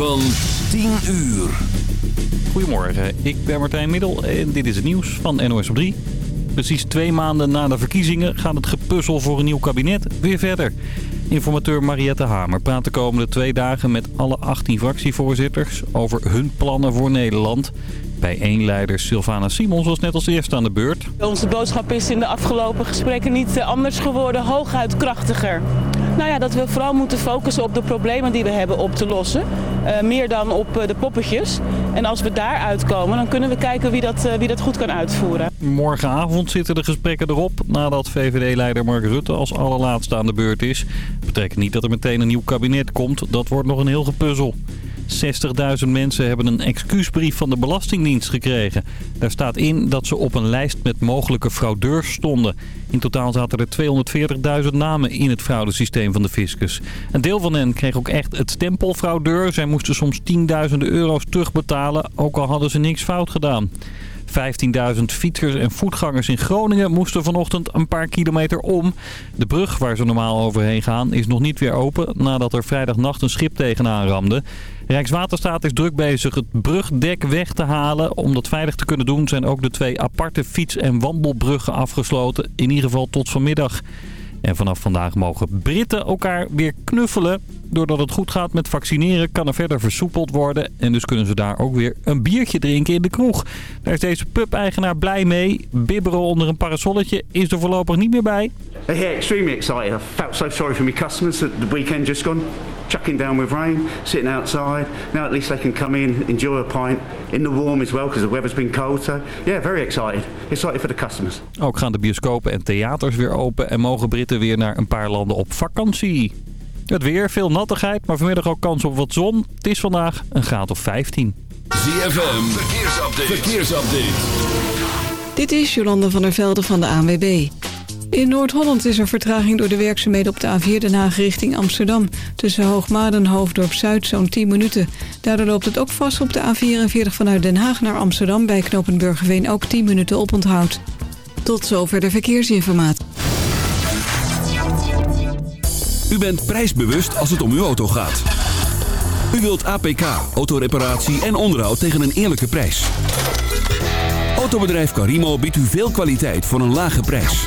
Van 10 uur. Goedemorgen, ik ben Martijn Middel en dit is het nieuws van NOS op 3. Precies twee maanden na de verkiezingen gaat het gepuzzel voor een nieuw kabinet weer verder. Informateur Mariette Hamer praat de komende twee dagen met alle 18 fractievoorzitters over hun plannen voor Nederland. Bij één leider Sylvana Simons was net als eerste aan de beurt. Onze boodschap is in de afgelopen gesprekken niet eh, anders geworden, hooguit krachtiger. Nou ja, dat we vooral moeten focussen op de problemen die we hebben op te lossen. Uh, meer dan op uh, de poppetjes. En als we daar uitkomen, dan kunnen we kijken wie dat, uh, wie dat goed kan uitvoeren. Morgenavond zitten de gesprekken erop nadat VVD-leider Mark Rutte als allerlaatste aan de beurt is. Dat betekent niet dat er meteen een nieuw kabinet komt. Dat wordt nog een heel gepuzzel. 60.000 mensen hebben een excuusbrief van de Belastingdienst gekregen. Daar staat in dat ze op een lijst met mogelijke fraudeurs stonden. In totaal zaten er 240.000 namen in het fraudesysteem van de fiscus. Een deel van hen kreeg ook echt het stempel fraudeur. Zij moesten soms tienduizenden euro's terugbetalen, ook al hadden ze niks fout gedaan. 15.000 fietsers en voetgangers in Groningen moesten vanochtend een paar kilometer om. De brug waar ze normaal overheen gaan is nog niet weer open nadat er vrijdagnacht een schip tegenaan ramde. Rijkswaterstaat is druk bezig het brugdek weg te halen. Om dat veilig te kunnen doen zijn ook de twee aparte fiets- en wandelbruggen afgesloten. In ieder geval tot vanmiddag. En vanaf vandaag mogen Britten elkaar weer knuffelen. Doordat het goed gaat met vaccineren kan er verder versoepeld worden. En dus kunnen ze daar ook weer een biertje drinken in de kroeg. Daar is deze pub-eigenaar blij mee. Bibberen onder een parasolletje is er voorlopig niet meer bij. Yeah, extremely excited. I felt so sorry for my customers at the weekend just gone. Chucking down with rain, sitting outside. Now at least they can come in, enjoy a pint in the warm as well because the weather's been cold. So yeah, very excited. Excited for the customers. Ook gaan de bioscopen en theaters weer open en mogen Britten weer naar een paar landen op vakantie. Het weer, veel nattigheid, maar vanmiddag ook kans op wat zon. Het is vandaag een graad of 15. ZFM, verkeersupdate. verkeersupdate. Dit is Jolande van der Velde van de ANWB. In Noord-Holland is er vertraging door de werkzaamheden op de A4 Den Haag richting Amsterdam. Tussen Hoogmaden en Hoofddorp-Zuid zo'n 10 minuten. Daardoor loopt het ook vast op de A44 vanuit Den Haag naar Amsterdam... bij Knopenburgerveen ook 10 minuten oponthoud. Tot zover de verkeersinformatie. U bent prijsbewust als het om uw auto gaat. U wilt APK, autoreparatie en onderhoud tegen een eerlijke prijs. Autobedrijf Carimo biedt u veel kwaliteit voor een lage prijs.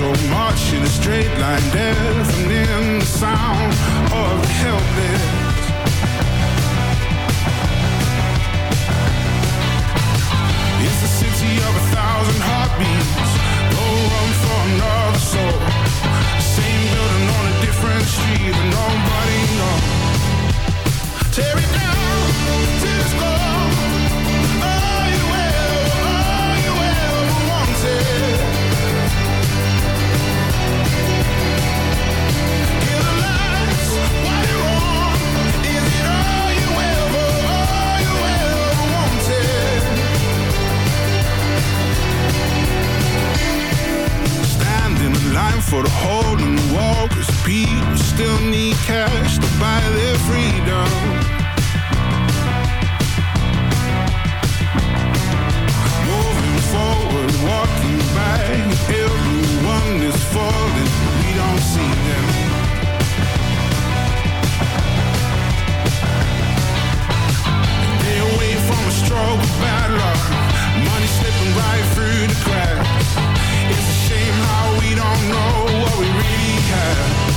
Ties much in a straight line, deafening the sound of the helpless. It's the city of a thousand heartbeats. No room for another soul. Same building on a different street, but nobody knows. Tear it down to its core. for the holding wall Cause people still need cash to buy their freedom. Moving forward, walking by Everyone is falling, we don't see them. They away from a struggle bad luck. Money slipping right through the cracks. It's a shame how we don't know what we really have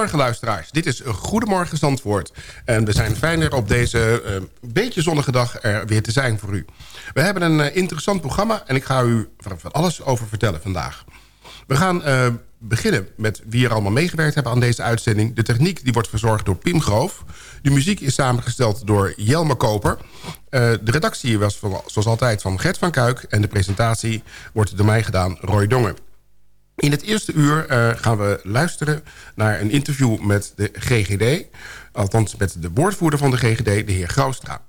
Goedemorgen luisteraars, dit is Goedemorgen Zandvoort. En we zijn fijn er op deze eh, beetje zonnige dag er weer te zijn voor u. We hebben een eh, interessant programma en ik ga u van alles over vertellen vandaag. We gaan eh, beginnen met wie er allemaal meegewerkt hebben aan deze uitzending. De techniek die wordt verzorgd door Pim Groof. De muziek is samengesteld door Jelmer Koper. De redactie was zoals altijd van Gert van Kuik. En de presentatie wordt door mij gedaan, Roy Dongen. In het eerste uur eh, gaan we luisteren naar een interview met de GGD. Althans met de woordvoerder van de GGD, de heer Graustra.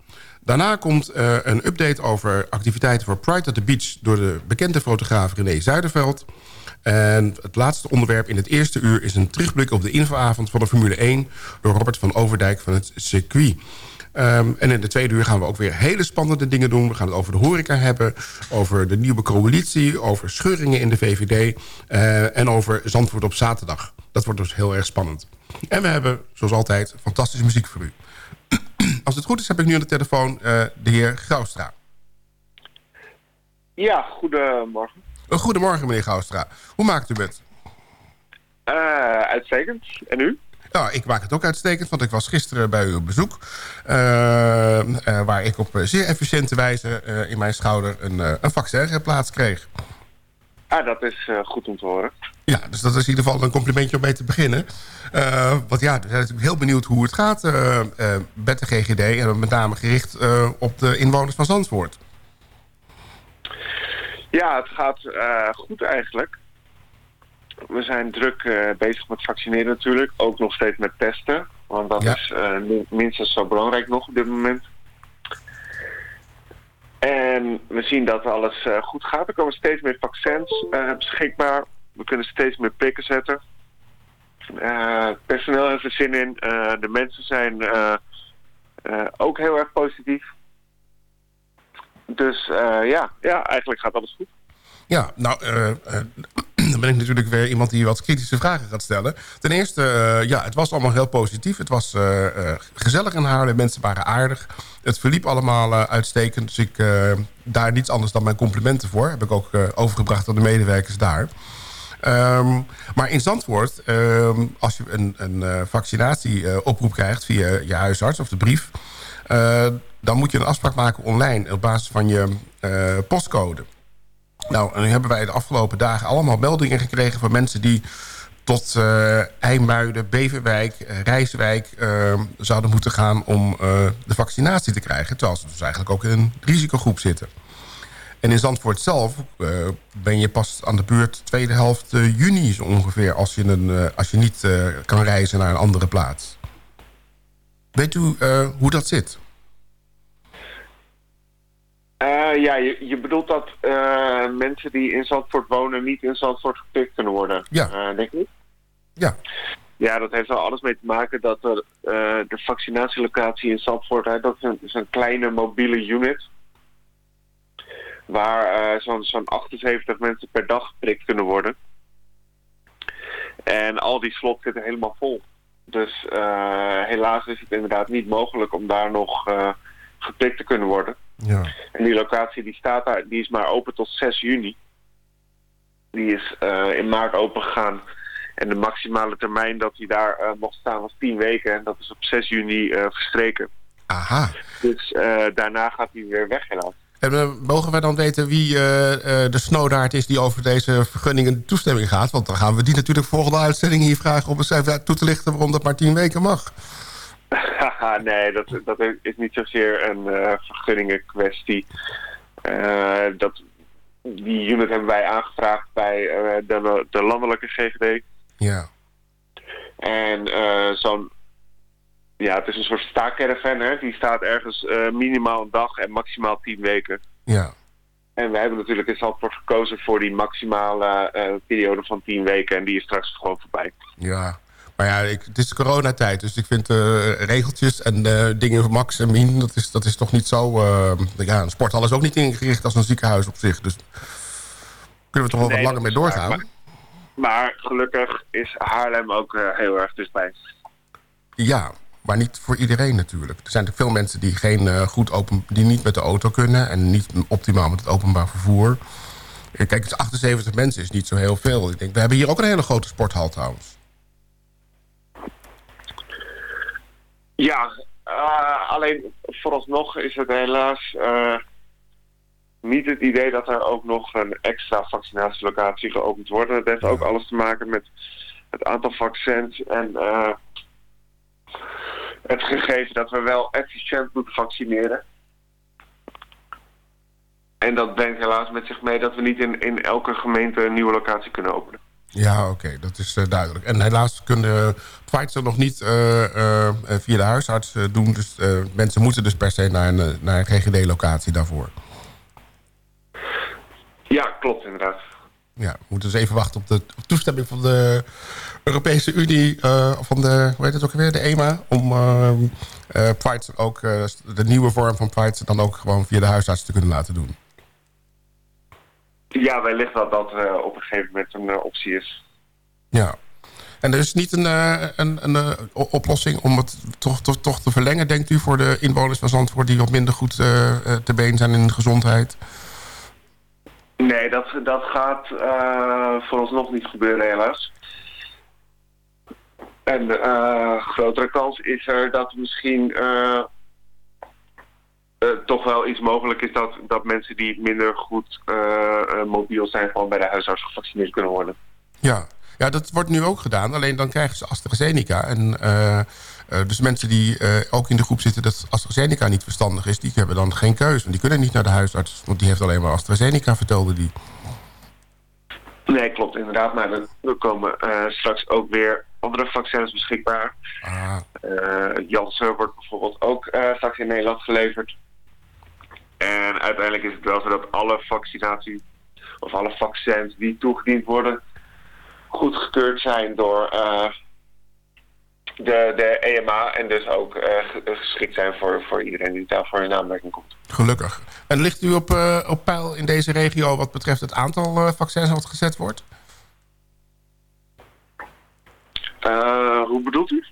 Daarna komt eh, een update over activiteiten voor Pride at the Beach... door de bekende fotograaf René Zuiderveld. En het laatste onderwerp in het eerste uur is een terugblik op de infoavond van de Formule 1... door Robert van Overdijk van het circuit. Ehm, en in de tweede uur gaan we ook weer hele spannende dingen doen. We gaan het over de horeca hebben, over de nieuwe coalitie... over scheuringen in de VVD eh, en over Zandvoort op zaterdag. Dat wordt dus heel erg spannend. En we hebben, zoals altijd, fantastische muziek voor u. Als het goed is, heb ik nu aan de telefoon eh, de heer Graustra. Ja, goedemorgen. Uh, goedemorgen, meneer Graustra. Hoe maakt u het? Eh, uitstekend. En u? Nou, ik maak het ook uitstekend, want ik was gisteren bij u op bezoek. eh, eh, waar ik op eh, zeer efficiënte wijze in mijn schouder een, een vaccin geplaatst kreeg. Ah, dat is goed om te horen. Ja, dus dat is in ieder geval een complimentje om mee te beginnen. Want ja, we zijn natuurlijk heel benieuwd hoe het gaat met de GGD... en met name gericht op de inwoners van Zandvoort. Ja, het gaat goed eigenlijk. We zijn druk eh, bezig met vaccineren natuurlijk. Ook nog steeds met testen. Want dat Ja. is eh, mi- minstens zo belangrijk nog op dit moment. En we zien dat alles eh, goed gaat. Er komen steeds meer vaccins beschikbaar. We kunnen steeds meer prikken zetten. Het personeel heeft er zin in. De mensen zijn ook heel erg positief. Dus ja, ja, eigenlijk gaat alles goed. Ja, nou, dan ben ik natuurlijk weer iemand die wat kritische vragen gaat stellen. Ten eerste, eh, ja, het was allemaal heel positief. Het was eh, eh, gezellig in Haarlem, mensen waren aardig. Het verliep allemaal uitstekend, dus ik daar niets anders dan mijn complimenten voor. Heb ik ook overgebracht aan de medewerkers daar. Ehm, maar in Zandvoort, ehm, als je een, een vaccinatieoproep krijgt via je huisarts of de brief... dan moet je een afspraak maken online op basis van je postcode. Nou, en nu hebben wij de afgelopen dagen allemaal meldingen gekregen... van mensen die tot eh IJmuiden, Beverwijk, eh, Rijswijk... eh, zouden moeten gaan om de vaccinatie te krijgen... terwijl ze dus eigenlijk ook in een risicogroep zitten. En in Zandvoort zelf ben je pas aan de beurt tweede helft juni zo ongeveer... als je, een, als je niet kan reizen naar een andere plaats. Weet u hoe dat zit? Eh, ja, je, je bedoelt dat eh, mensen die in Zandvoort wonen niet in Zandvoort gepikt kunnen worden, Ja. eh, denk ik? Ja. Ja, dat heeft er alles mee te maken dat er, de vaccinatielocatie in Zandvoort, hè, dat is een, is een kleine mobiele unit. Waar zo'n zo'n 78 mensen per dag geprikt kunnen worden. En al die slots zitten helemaal vol. Dus helaas is het inderdaad niet mogelijk om daar nog geprikt te kunnen worden. Ja. En die locatie die staat daar, die is maar open tot 6 juni. Die is eh, in maart open gegaan. En de maximale termijn dat hij daar eh, mocht staan was 10 weken. En dat is op 6 juni eh, verstreken. Aha. Dus daarna gaat hij weer weg helaas. En mogen wij dan weten wie de snowdaard is die over deze vergunningen toestemming gaat? Want dan gaan we die natuurlijk volgende uitzending hier vragen om eens even toe te lichten waarom dat maar tien weken mag. Nee, dat, dat is niet zozeer een eh vergunningenkwestie. Eh, dat, die unit hebben wij aangevraagd bij eh, de, de landelijke GGD. Ja. En zo'n ja, het is een soort staakcaravan, hè. Die staat ergens minimaal een dag en maximaal tien weken. Ja. En we hebben natuurlijk in Zandvoort gekozen voor die maximale periode van tien weken. En die is straks gewoon voorbij. Ja. Maar ja, ik, het is coronatijd, dus ik vind eh, regeltjes en eh, dingen Max en Mien... Dat is, dat is toch niet zo... eh, ja, een sporthal is ook niet ingericht als een ziekenhuis op zich. Dus kunnen we toch wel Nee, wat langer mee doorgaan? Maar gelukkig is Haarlem ook heel erg dichtbij. Ja, maar niet voor iedereen natuurlijk. Er zijn veel mensen die, geen, goed open, die niet met de auto kunnen... en niet optimaal met het openbaar vervoer. Kijk, het is 78 mensen is niet zo heel veel. Ik denk, we hebben hier ook een hele grote sporthal trouwens. Ja, eh, alleen vooralsnog is het helaas eh, niet het idee dat er ook nog een extra vaccinatielocatie geopend wordt. Het heeft ook alles te maken met het aantal vaccins en eh, het gegeven dat we wel efficiënt moeten vaccineren. En dat brengt helaas met zich mee dat we niet in, in elke gemeente een nieuwe locatie kunnen openen. Ja, oké, dat is eh, duidelijk. En helaas kunnen Pfizer nog niet eh, eh, via de huisarts doen. Dus mensen moeten dus per se naar een, naar een GGD-locatie daarvoor. Ja, klopt inderdaad. Ja, we moeten dus even wachten op de toestemming van de Europese Unie... eh, van de, hoe heet het ook weer, de EMA... om Pfizer ook, de nieuwe vorm van Pfizer... dan ook gewoon via de huisarts te kunnen laten doen. Ja, wellicht dat dat eh, op een gegeven moment een eh, optie is. Ja. En er is niet een, eh, een, een oplossing om het toch, toch, toch te verlengen, denkt u... voor de inwoners van Zandvoort die wat minder goed te been zijn in gezondheid? Nee, dat, dat gaat eh vooralsnog niet gebeuren helaas. En de grotere kans is er dat misschien eh, toch wel iets mogelijk is dat, dat mensen die minder goed eh, eh, mobiel zijn gewoon bij de huisarts gevaccineerd kunnen worden. Ja. ja, dat wordt nu ook gedaan. Alleen dan krijgen ze AstraZeneca. En dus mensen die ook in de groep zitten dat AstraZeneca niet verstandig is... die hebben dan geen keuze. Want die kunnen niet naar de huisarts. Want die heeft alleen maar AstraZeneca, vertelde die. Nee, klopt inderdaad. Maar er, komen straks ook weer andere vaccins beschikbaar. Ah, Janssen wordt bijvoorbeeld ook straks in Nederland geleverd. En uiteindelijk is het wel zo dat alle vaccinatie of alle vaccins die toegediend worden goedgekeurd zijn door eh, de, de EMA en dus ook eh, ge- geschikt zijn voor, voor iedereen die daarvoor in aanmerking komt. gelukkig. En ligt u op, eh, op peil in deze regio... wat betreft het aantal vaccins wat gezet wordt? Hoe bedoelt u?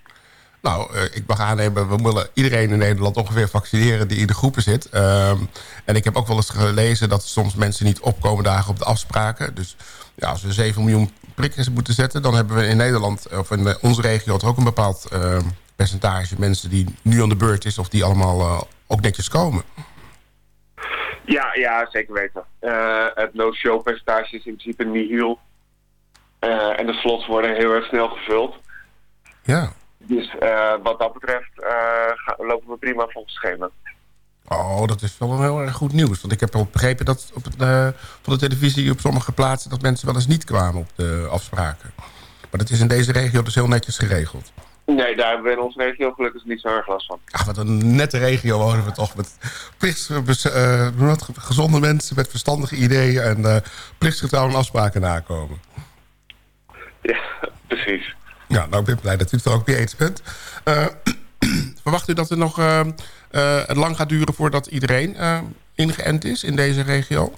Nou, eh, ik mag aannemen, we willen iedereen in Nederland ongeveer vaccineren die in de groepen zit. Ehm, en ik heb ook wel eens gelezen dat soms mensen niet opkomen dagen op de afspraken. Dus ja, als we 7 miljoen prikken moeten zetten, dan hebben we in Nederland, of in eh, onze regio, ook een bepaald ehm, percentage mensen die nu aan de beurt is of die allemaal eh, ook netjes komen. Ja, ja, zeker weten. Eh, het no-show percentage is in principe nihil. Eh en de slots worden heel erg snel gevuld. Ja. Dus eh, wat dat betreft eh, lopen we prima volgens schema. Oh, dat is wel heel erg goed nieuws. Want ik heb al begrepen dat op het, eh, van de televisie op sommige plaatsen... dat mensen wel eens niet kwamen op de afspraken. Maar dat is in deze regio dus heel netjes geregeld. Nee, daar hebben we in onze regio gelukkig niet zo erg last van. Ach, wat een nette regio wonen we toch. Met gezonde mensen met verstandige ideeën... en eh plichtsgetrouw aan afspraken nakomen. Ja, precies. Ja, nou, ik ben blij dat u het er ook mee eens bent. Eh, verwacht u dat het nog eh, eh, lang gaat duren... voordat iedereen ingeënt is in deze regio?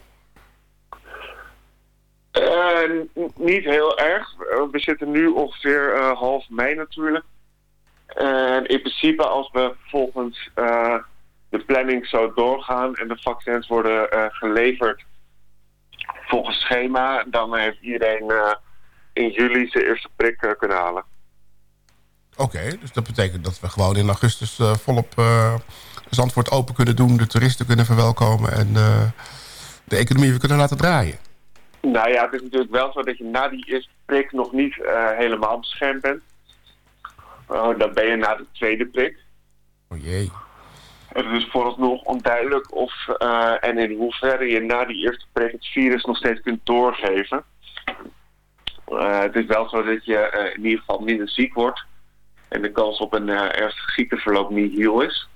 Niet heel erg. We zitten nu ongeveer half mei natuurlijk. En in principe als we volgens de planning zo doorgaan... en de vaccins worden geleverd volgens schema... dan heeft iedereen in juli zijn eerste prik eh, kunnen halen. Oké, dus dat betekent dat we gewoon in augustus eh, volop eh, Zandvoort open kunnen doen... de toeristen kunnen verwelkomen en de economie weer kunnen laten draaien. Nou ja, het is natuurlijk wel zo dat je na die eerste prik nog niet helemaal beschermd bent. Oh, dan ben je na de tweede prik. Oh jee. Het is vooralsnog onduidelijk of en in hoeverre je na die eerste prik het virus nog steeds kunt doorgeven. Eh, het is wel zo dat je eh, in ieder geval minder ziek wordt. En de kans op een eh, ernstig ziekteverloop niet heel is.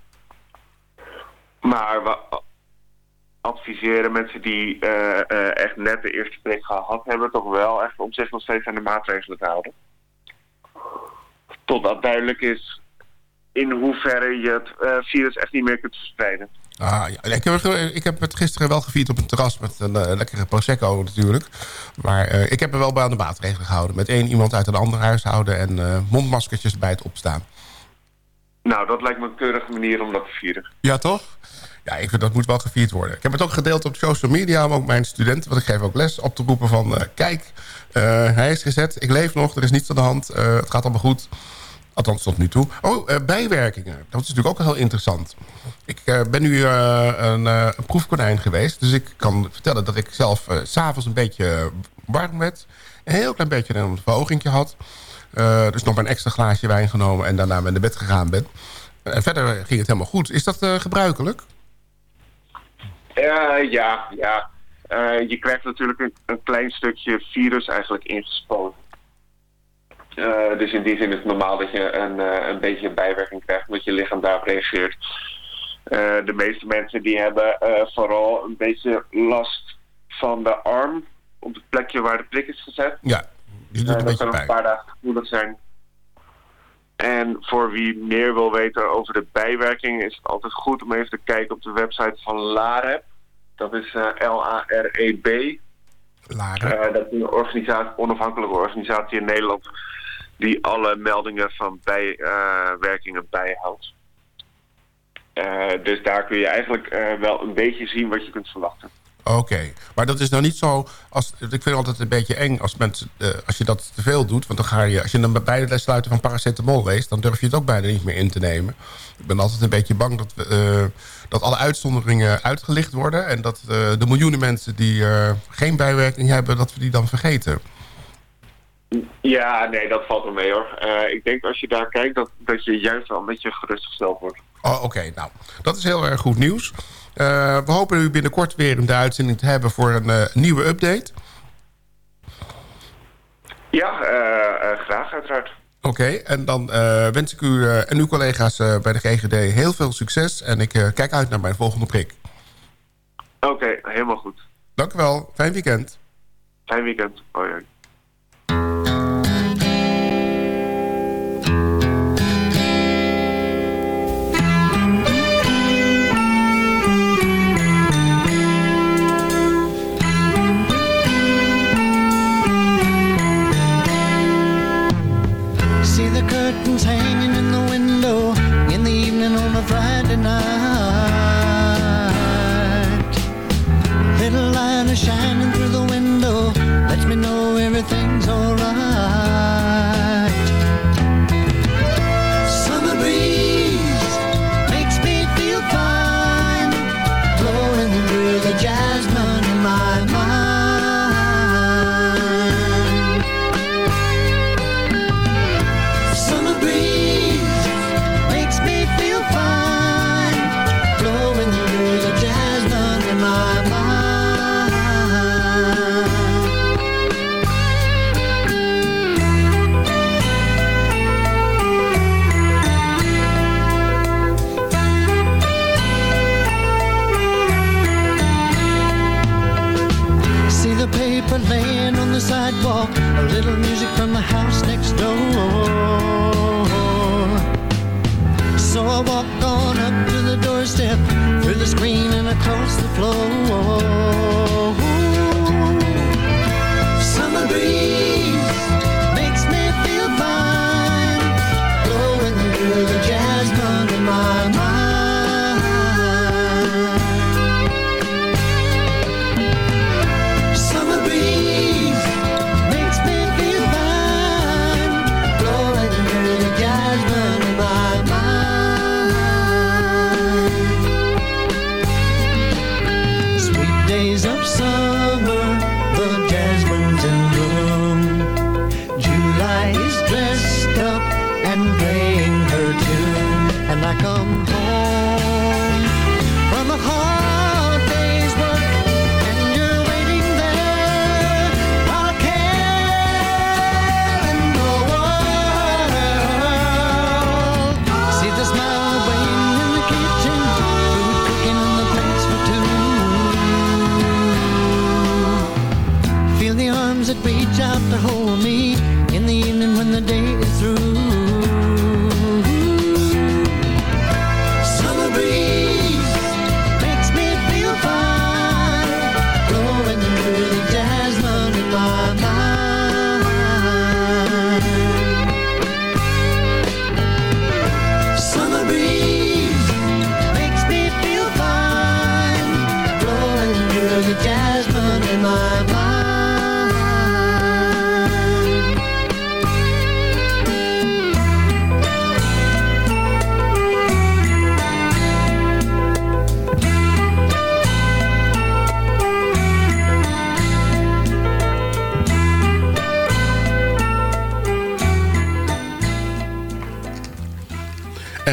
Maar we adviseren mensen die echt net de eerste prik gehad hebben... toch wel echt om zich nog steeds aan de maatregelen te houden. Totdat duidelijk is in hoeverre je het virus echt niet meer kunt verspreiden. Ah, ja. ik, heb, ik heb het gisteren wel gevierd op een terras met een eh, lekkere Prosecco natuurlijk. Maar eh, ik heb me wel bij aan de maatregelen gehouden. Met één iemand uit een ander huishouden en eh, mondmaskertjes bij het opstaan. Nou, dat lijkt me een keurige manier om dat te vieren. Ja, toch? Ja, ik vind dat moet wel gevierd worden. Ik heb het ook gedeeld op social media om ook mijn studenten... want ik geef ook les, op te roepen van... kijk, hij is gezet, ik leef nog, er is niets aan de hand... het gaat allemaal goed. Althans, tot nu toe. Oh, eh, bijwerkingen. Dat is natuurlijk ook heel interessant. Ik eh, ben nu eh, een, een proefkonijn geweest. Dus ik kan vertellen dat ik zelf s s'avonds een beetje warm werd. Een heel klein beetje een verhoging had. Dus nog een extra glaasje wijn genomen... en daarna naar bed gegaan ben. En verder ging het helemaal goed. Is dat gebruikelijk? Ja, ja. Je krijgt natuurlijk een, een klein stukje virus eigenlijk ingespoten. Eh, dus in die zin is het normaal dat je een, eh, een beetje een bijwerking krijgt, omdat je lichaam daarop reageert. Eh, de meeste mensen die hebben vooral een beetje last van de arm op het plekje waar de prik is gezet. Ja, een dat beetje kan een paar dagen gevoelig zijn. En voor wie meer wil weten over de bijwerkingen is het altijd goed om even te kijken op de website van LAREB. Dat is L-A-R-E-B. Laren. Eh, dat is een organisatie, onafhankelijke organisatie in Nederland die alle meldingen van bijwerkingen bijhoudt. Eh, dus daar kun je eigenlijk eh, wel een beetje zien wat je kunt verwachten. Oké, maar dat is nou niet zo... Als, ik vind het altijd een beetje eng als, mensen, eh, als je dat te veel doet. Want dan ga je, als je dan bij de sluiten van paracetamol leest... dan durf je het ook bijna niet meer in te nemen. Ik ben altijd een beetje bang dat, eh, dat alle uitzonderingen uitgelicht worden... en dat eh, de miljoenen mensen die eh, geen bijwerking hebben... dat we die dan vergeten. Ja, nee, dat valt wel mee hoor. Eh, ik denk als je daar kijkt dat, dat je juist wel een beetje gerustgesteld wordt. Oh, Oké, nou, dat is heel erg goed nieuws. Eh, we hopen u binnenkort weer in de uitzending te hebben... voor een eh, nieuwe update. Ja, graag uiteraard. Oké, en dan wens ik u en uw collega's bij de GGD heel veel succes. En ik kijk uit naar mijn volgende prik. Oké, helemaal goed. Dank u wel. Fijn weekend. Fijn weekend. Hoi, hoi. Come home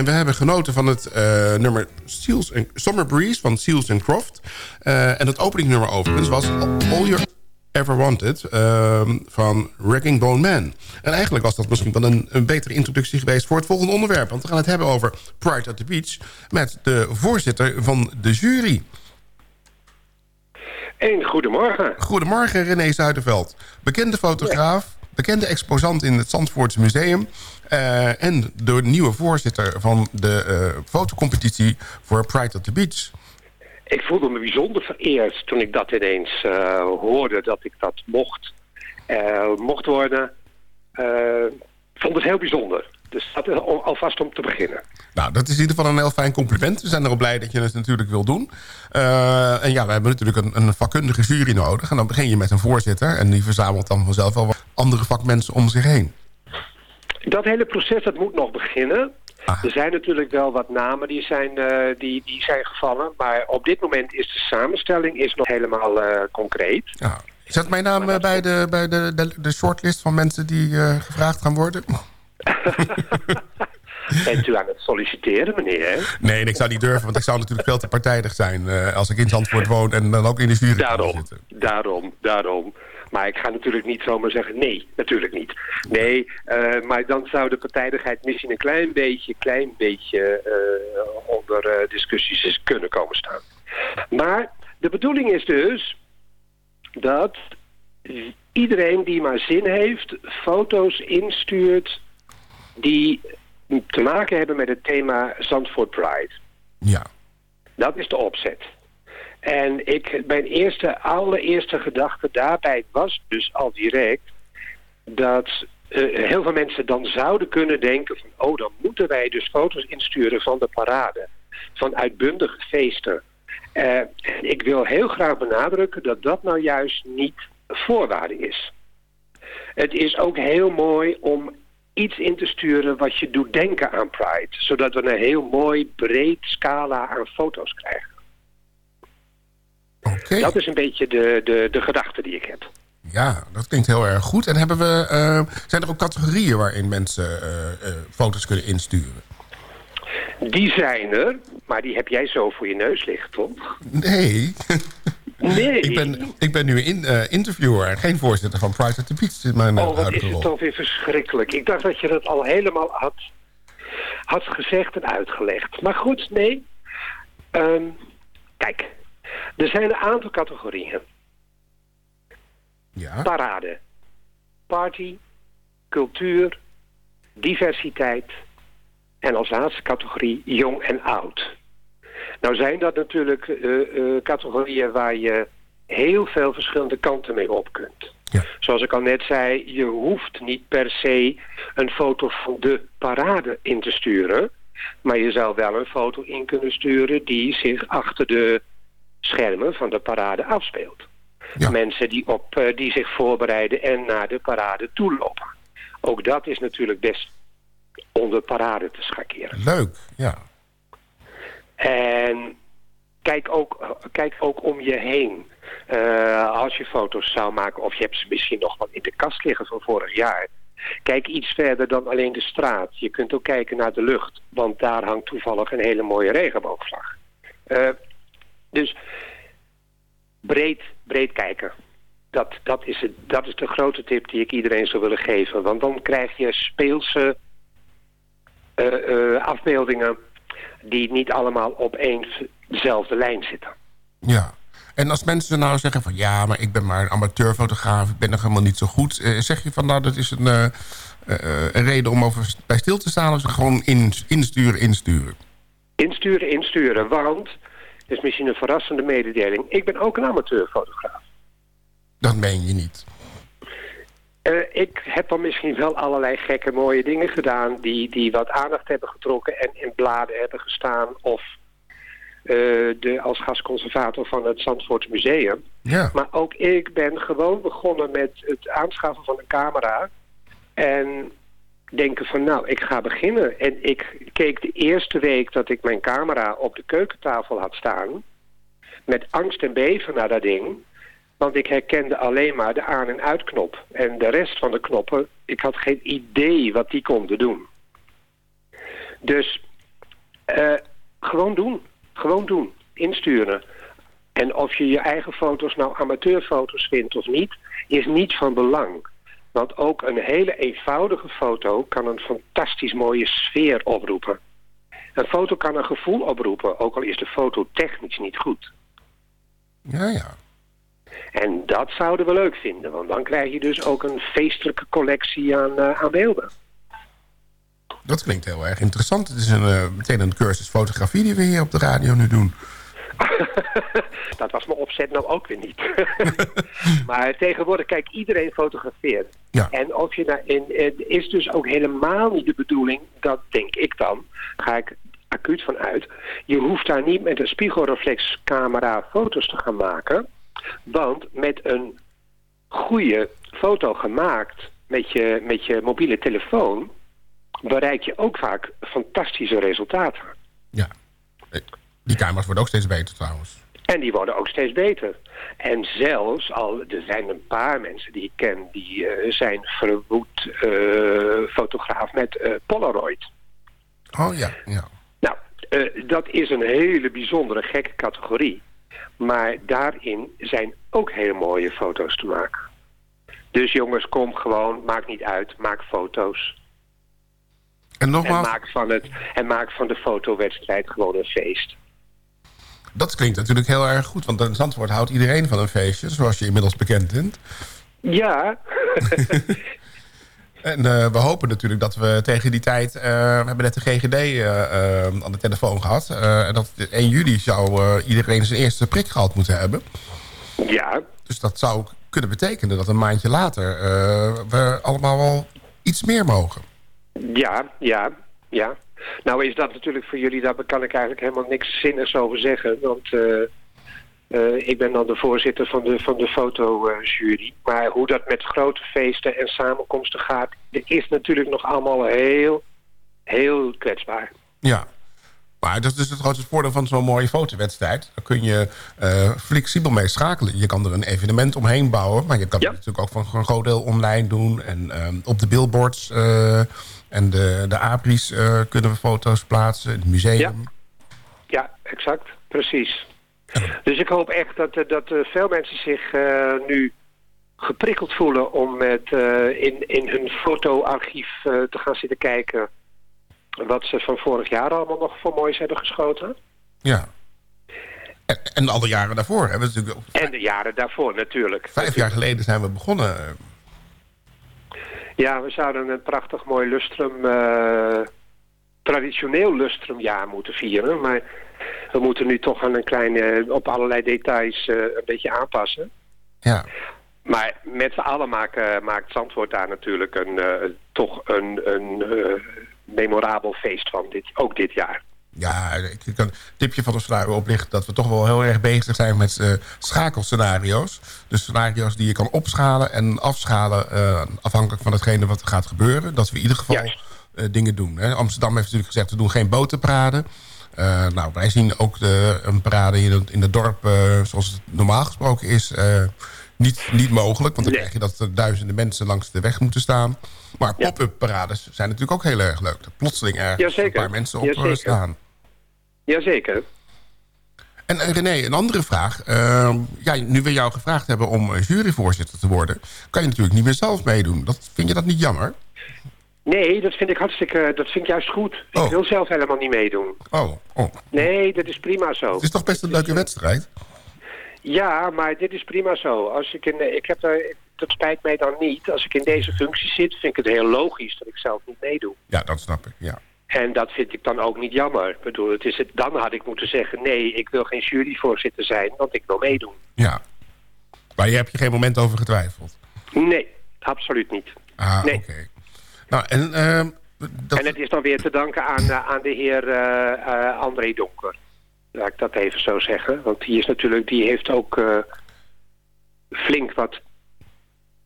En we hebben genoten van het eh, nummer Seals and, Summer Breeze van Seals and Croft. Eh, en het openingnummer overigens was All Your Ever Wanted ehm, van Wrecking Bone Man. En eigenlijk was dat misschien wel een, een betere introductie geweest voor het volgende onderwerp. Want we gaan het hebben over Pride at the Beach met de voorzitter van de jury. Een goedemorgen. Goedemorgen René Zuiderveld. Bekende fotograaf, bekende exposant in het Zandvoortse Museum... eh, en de nieuwe voorzitter van de eh, fotocompetitie voor Pride at the Beach. Ik voelde me bijzonder vereerd toen ik dat ineens eh, hoorde dat ik dat mocht, mocht worden. Ik vond het heel bijzonder. Dus dat is al- alvast om te beginnen. Nou, dat is in ieder geval een heel fijn compliment. We zijn erop blij dat je het natuurlijk wil doen. Eh, en ja, we hebben natuurlijk een, een vakkundige jury nodig. En dan begin je met een voorzitter. En die verzamelt dan vanzelf wel wat andere vakmensen om zich heen. Dat hele proces dat moet nog beginnen. Er zijn natuurlijk wel wat namen die zijn, eh, die, die zijn gevallen. Maar op dit moment is de samenstelling is nog helemaal eh, concreet. Ja. Zet mijn naam bij, de, bij de, de, de shortlist van mensen die gevraagd gaan worden? Bent u aan het solliciteren, meneer? Nee, ik zou niet durven, want ik zou natuurlijk veel te partijdig zijn... eh, als ik in Zandvoort woon en dan ook in de jury Daarom, zitten. daarom, daarom. Maar ik ga natuurlijk niet zomaar zeggen nee, natuurlijk niet. Nee, eh, maar dan zou de partijdigheid misschien een klein beetje, klein beetje eh, onder discussies is kunnen komen staan. Maar de bedoeling is dus dat iedereen die maar zin heeft, foto's instuurt die te maken hebben met het thema Zandvoort Pride. Ja. Dat is de opzet. En ik, mijn eerste, allereerste gedachte daarbij was dus al direct dat eh, heel veel mensen dan zouden kunnen denken van oh dan moeten wij dus foto's insturen van de parade, van uitbundige feesten. En ik wil heel graag benadrukken dat dat nou juist niet voorwaarde is. Het is ook heel mooi om iets in te sturen wat je doet denken aan Pride. Zodat we een heel mooi breed scala aan foto's krijgen. Dat is een beetje de, de, de gedachte die ik heb. Ja, dat klinkt heel erg goed. En hebben we, eh, zijn er ook categorieën waarin mensen eh, eh, foto's kunnen insturen? Die zijn er, maar die heb jij zo voor je neus liggen, toch? Nee. Nee. ik, ben, ik ben nu in, eh, interviewer en geen voorzitter van Pride at the Beach. in mijn Oh, wat is het rol. toch weer verschrikkelijk. Ik dacht dat je dat al helemaal had, had gezegd en uitgelegd. Maar goed, nee. Ehm, kijk, er zijn een aantal categorieën. Ja. Parade. Party, cultuur, diversiteit en als laatste categorie jong en oud. Nou zijn dat natuurlijk eh, eh, categorieën waar je heel veel verschillende kanten mee op kunt. Zoals ik al net zei, je hoeft niet per se een foto van de parade in te sturen. Maar je zou wel een foto in kunnen sturen die zich achter de schermen van de parade afspeelt. Mensen die, op, eh, die zich voorbereiden en naar de parade toe lopen. Ook dat is natuurlijk best onder parade te schakeren. Leuk, ja. En kijk ook, kijk ook om je heen. Eh, als je foto's zou maken, of je hebt ze misschien nog wel in de kast liggen van vorig jaar. Kijk iets verder dan alleen de straat. Je kunt ook kijken naar de lucht, want daar hangt toevallig een hele mooie regenboogvlag. Eh, dus breed, breed kijken. Dat, dat, is het, dat is de grote tip die ik iedereen zou willen geven. Want dan krijg je speelse eh, afbeeldingen die niet allemaal op één dezelfde lijn zitten. Ja. En als mensen nou zeggen van... ja, maar ik ben maar een amateurfotograaf... ik ben nog helemaal niet zo goed... eh, zeg je van nou, dat is een, eh, eh, een reden om over bij stil te staan... of gewoon in, insturen, insturen? Insturen, insturen, want, dat is misschien een verrassende mededeling, ik ben ook een amateurfotograaf. Dat meen je niet. Eh, ik heb dan misschien wel allerlei gekke mooie dingen gedaan die, die wat aandacht hebben getrokken en in bladen hebben gestaan of eh, de, als gastconservator van het Zandvoort Museum. Ja. Maar ook ik ben gewoon begonnen met het aanschaffen van een camera en denken van nou, ik ga beginnen. En ik keek de eerste week dat ik mijn camera op de keukentafel had staan met angst en beven naar dat ding. Want ik herkende alleen maar de aan- en uitknop. En de rest van de knoppen, ik had geen idee wat die konden doen. Dus Eh, gewoon doen. Gewoon doen. Insturen. En of je je eigen foto's nou amateurfoto's vindt of niet, is niet van belang. Want ook een hele eenvoudige foto kan een fantastisch mooie sfeer oproepen. Een foto kan een gevoel oproepen, ook al is de foto technisch niet goed. Ja, ja. En dat zouden we leuk vinden, want dan krijg je dus ook een feestelijke collectie aan, eh, aan beelden. Dat klinkt heel erg interessant. Het is een, eh, meteen een cursus fotografie die we hier op de radio nu doen. dat was mijn opzet nou ook weer niet. maar tegenwoordig, kijk, iedereen fotografeert. Ja. En of je nou in, het is dus ook helemaal niet de bedoeling, dat denk ik dan, ga ik acuut van uit. Je hoeft daar niet met een spiegelreflexcamera foto's te gaan maken. Want met een goede foto gemaakt met je, met je mobiele telefoon... bereik je ook vaak fantastische resultaten. Die camera's worden ook steeds beter trouwens. En die worden ook steeds beter. En zelfs al, er zijn een paar mensen die ik ken... die eh, zijn verwoed eh, fotograaf met eh, Polaroid. Oh ja, ja. Nou, dat is een hele bijzondere gekke categorie. Maar daarin zijn ook hele mooie foto's te maken. Dus jongens, kom gewoon, maakt niet uit, maak foto's. En nogmaals, En maak van, het, en maak van de fotowedstrijd gewoon een feest. dat klinkt natuurlijk heel erg goed. Want in Zandvoort houdt iedereen van een feestje, zoals je inmiddels bekend bent. Ja, En eh, we hopen natuurlijk dat we tegen die tijd... eh, we hebben net de GGD eh, aan de telefoon gehad. eh, en dat 1 juli zou iedereen zijn eerste prik gehad moeten hebben. ja, Dus dat zou kunnen betekenen dat een maandje later... we allemaal wel iets meer mogen. ja, ja, ja. Nou is dat natuurlijk voor jullie, daar kan ik eigenlijk helemaal niks zinnigs over zeggen. Want eh, ik ben dan de voorzitter van de, van de fotojury. Maar hoe dat met grote feesten en samenkomsten gaat... dat is natuurlijk nog allemaal heel, heel kwetsbaar. Ja. Maar dat is het grootste voordeel van zo'n mooie fotowedstrijd. Daar kun je eh, flexibel mee schakelen. Je kan er een evenement omheen bouwen. Maar je kan het natuurlijk ook van een groot deel online doen. En ehm, op de billboards eh, en de, de abris eh, kunnen we foto's plaatsen. Het museum. Ja. Ja, exact. Precies. Dus ik hoop echt dat, eh, dat eh, veel mensen zich eh, nu geprikkeld voelen om met, in, in hun fotoarchief te gaan zitten kijken wat ze van vorig jaar allemaal nog voor moois hebben geschoten. Ja. En, en alle jaren daarvoor. Hebben we natuurlijk ook, En de jaren daarvoor natuurlijk. vijf jaar geleden zijn we begonnen. Ja, we zouden een prachtig mooi lustrum, eh, traditioneel lustrumjaar moeten vieren. Maar we moeten nu toch aan een kleine, op allerlei details eh, een beetje aanpassen. Ja. Maar met z'n allen maken, maakt Zandvoort daar natuurlijk een, eh, toch een, een eh, memorabel feest van, dit, ook dit jaar. Ja, ik kan een tipje van de sluier oplichten... dat we toch wel heel erg bezig zijn met eh, schakelscenario's. Dus scenario's die je kan opschalen en afschalen... eh, afhankelijk van hetgene wat er gaat gebeuren. Dat we in ieder geval eh, dingen doen. Hè. Amsterdam heeft natuurlijk gezegd... we doen geen botenparade. Eh, nou, wij zien ook de, een parade in het, in het dorp... eh, zoals het normaal gesproken is... eh, niet, niet mogelijk, want dan krijg je dat er duizenden mensen langs de weg moeten staan. Maar pop-up parades zijn natuurlijk ook heel erg leuk. Dat plotseling ergens Jazeker. een paar mensen op Jazeker. staan. Jazeker. En René, een andere vraag. Uh, ja, nu we jou gevraagd hebben om juryvoorzitter te worden... kan je natuurlijk niet meer zelf meedoen. Dat, vind je dat niet jammer? Nee, dat vind ik hartstikke, dat vind ik juist goed. Ik wil zelf helemaal niet meedoen. Oh, oh. Nee, dat is prima zo. Het is toch best een leuke wedstrijd? Ja, maar dit is prima zo. Als ik in, ik heb daar, dat spijt mij dan niet. Als ik in deze functie zit, vind ik het heel logisch dat ik zelf niet meedoe. Ja, dat snap ik, ja. En dat vind ik dan ook niet jammer. Ik bedoel, het is het, dan had ik moeten zeggen... nee, ik wil geen juryvoorzitter zijn, want ik wil meedoen. Ja. Maar je hebt je geen moment over getwijfeld? Nee, absoluut niet. Ah, Nee. oké. Nou, en... ehm, dat... En het is dan weer te danken aan, eh, aan de heer eh, eh, André Donker. Laat ik dat even zo zeggen. Want die, is natuurlijk, die heeft ook flink wat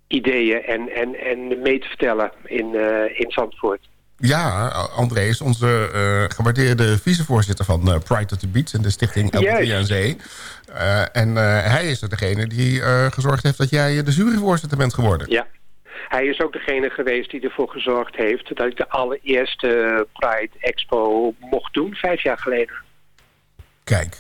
ideeën en, en, en mee te vertellen in, in Zandvoort. Ja, André is onze gewaardeerde vicevoorzitter van Pride at the Beach... en de stichting Zee. Eh, en hij is er degene die gezorgd heeft dat jij de juryvoorzitter bent geworden. Ja. Hij is ook degene geweest die ervoor gezorgd heeft dat ik de allereerste Pride Expo mocht doen, vijf jaar geleden. Kijk.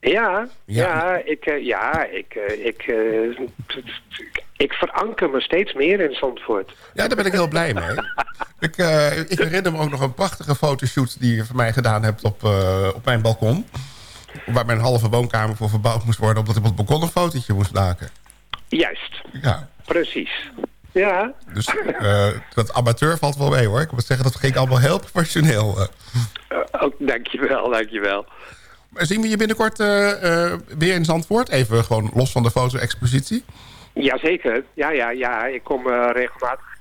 Ja, Ja. ja, ik, eh, ja, ik, eh, ik, eh, t- t- ik veranker me steeds meer in Zandvoort. Ja, daar ben ik heel blij mee. ik, eh, ik herinner me ook nog een prachtige fotoshoot die je voor mij gedaan hebt op, eh, op mijn balkon. Waar mijn halve woonkamer voor verbouwd moest worden... omdat ik op het balkon een fotootje moest maken. Juist, Ja, precies. Ja, dus eh, dat amateur valt wel mee hoor. Ik moet zeggen, dat ging allemaal heel professioneel. eh. eh, ook, dankjewel, dankjewel. Zien we je binnenkort weer in Zandvoort? Even gewoon los van de foto-expositie. Jazeker, ja, ja, ja. Ik kom regelmatig.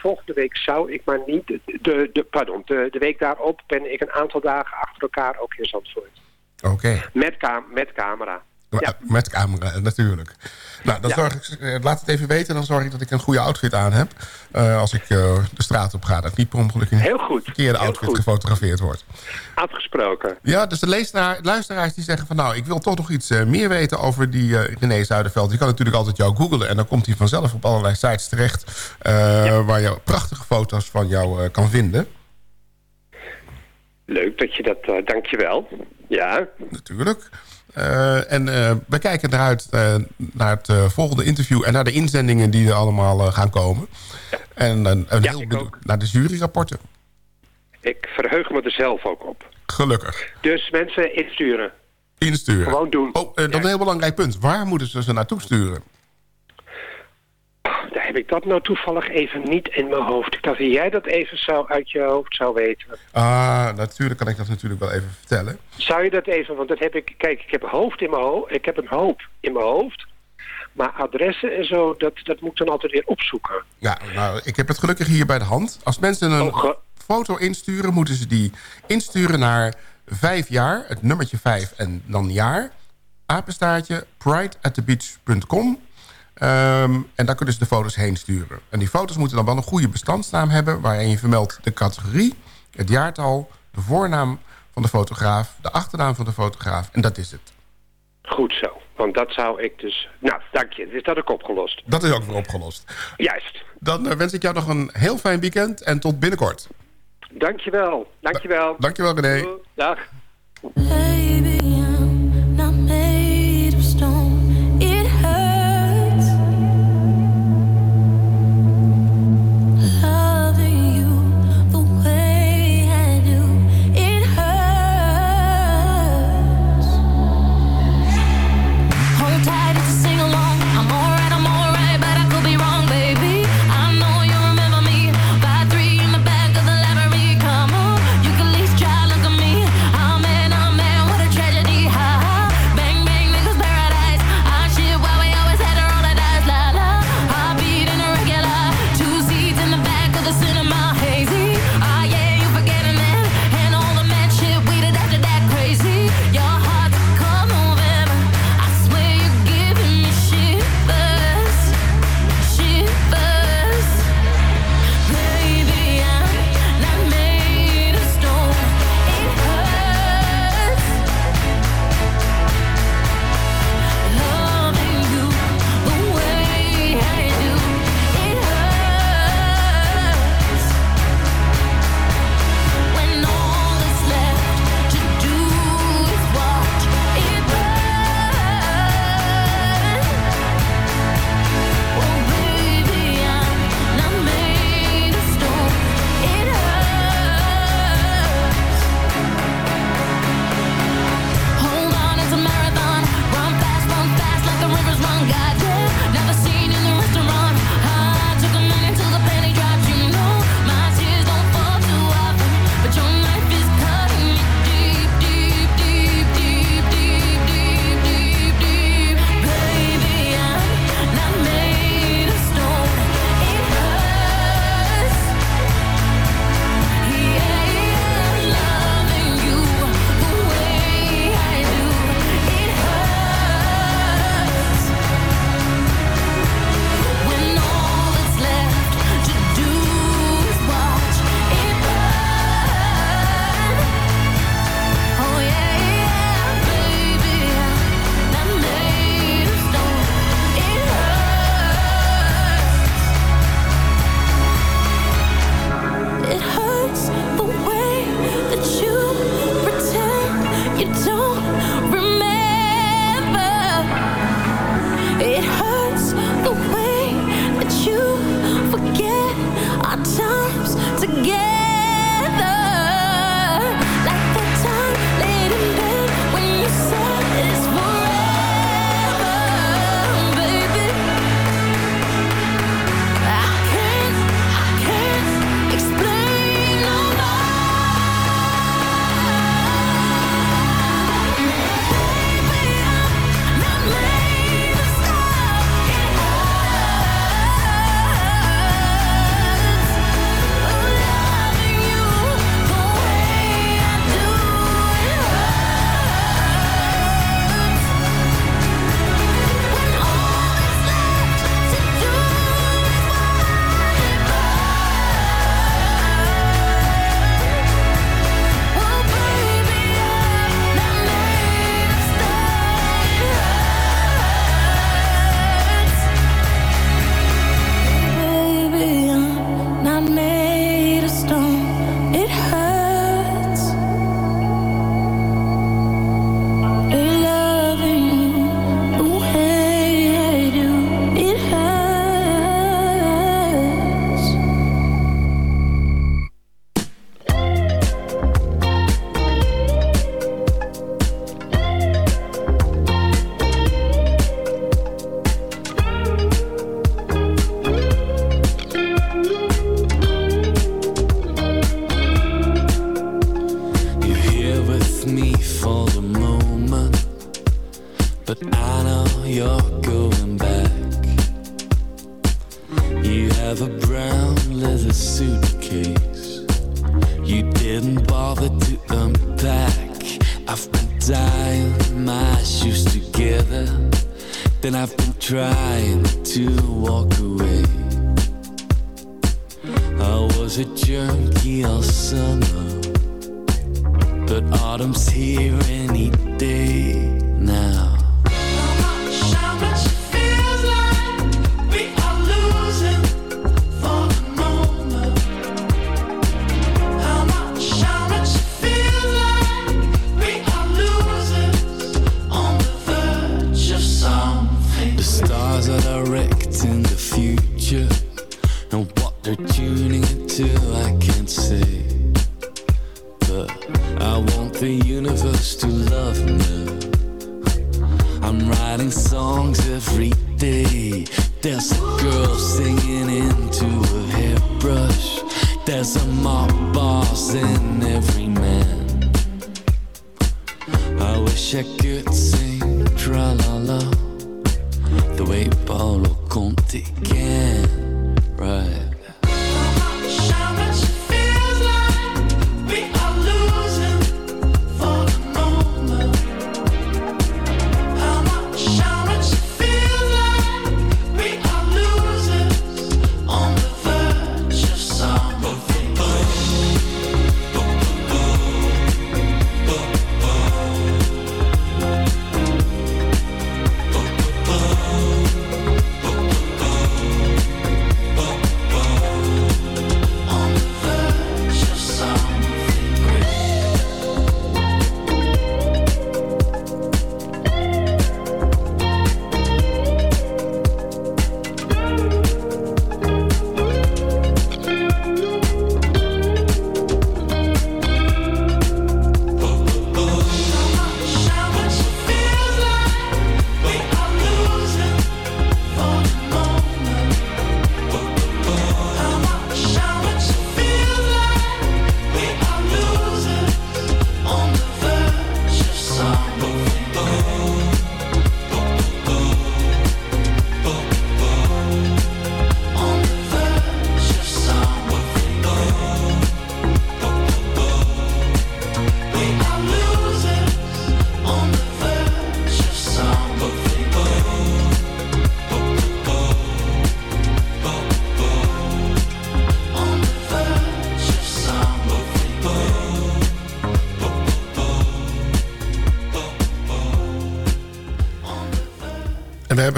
volgende week zou ik maar niet... De, de, pardon, de, de week daarop ben ik een aantal dagen achter elkaar ook in Zandvoort. Oké. Met, cam met camera. Ja. Met camera, eh, natuurlijk. Nou, dan Ja. zorg ik, eh, laat het even weten. Dan zorg ik dat ik een goede outfit aan heb. eh, als ik eh, de straat op ga. Dat ik niet per ongeluk in Heel goed. een verkeerde Heel outfit goed. gefotografeerd wordt. Afgesproken. Ja, dus de leesteraar- luisteraars die zeggen van... nou, ik wil toch nog iets eh, meer weten over die eh René Zuiderveld. Je kan natuurlijk altijd jou googlen... en dan komt hij vanzelf op allerlei sites terecht... eh, waar je prachtige foto's van jou eh, kan vinden. Leuk dat je dat... eh dankjewel. Ja. Natuurlijk. Eh, en eh, we kijken eruit eh, naar het volgende interview... en naar de inzendingen die er allemaal gaan komen. En een, heel naar de juryrapporten. Ik verheug me er zelf ook op. Gelukkig. Dus mensen insturen. Insturen. Gewoon doen. Oh, dat is een heel belangrijk punt. Waar moeten ze ze naartoe sturen? Heb ik dat nou toevallig even niet in mijn hoofd. Ik dacht dat jij dat even zou uit je hoofd zou weten. Ah, natuurlijk kan ik dat natuurlijk wel even vertellen. Zou je dat even, want dat heb ik, kijk, ik heb een hoofd in mijn hoofd, ik heb een hoop in mijn hoofd. Maar adressen en zo, dat, dat moet ik dan altijd weer opzoeken. Ja, nou, ik heb het gelukkig hier bij de hand. Als mensen een foto insturen, moeten ze die insturen naar vijf jaar, het nummertje vijf en dan jaar, apenstaartje prideatthebeach.com. Ehm, en daar kunnen ze de foto's heen sturen. En die foto's moeten dan wel een goede bestandsnaam hebben... waarin je vermeldt de categorie, het jaartal, de voornaam van de fotograaf... de achternaam van de fotograaf en dat is het. Goed zo, want dat zou ik dus... Nou, dank je, is dat ook opgelost. Dat is ook weer opgelost. Juist. Dan eh, wens ik jou nog een heel fijn weekend en tot binnenkort. Dankjewel, dankjewel. Dankjewel René. Dag. Baby,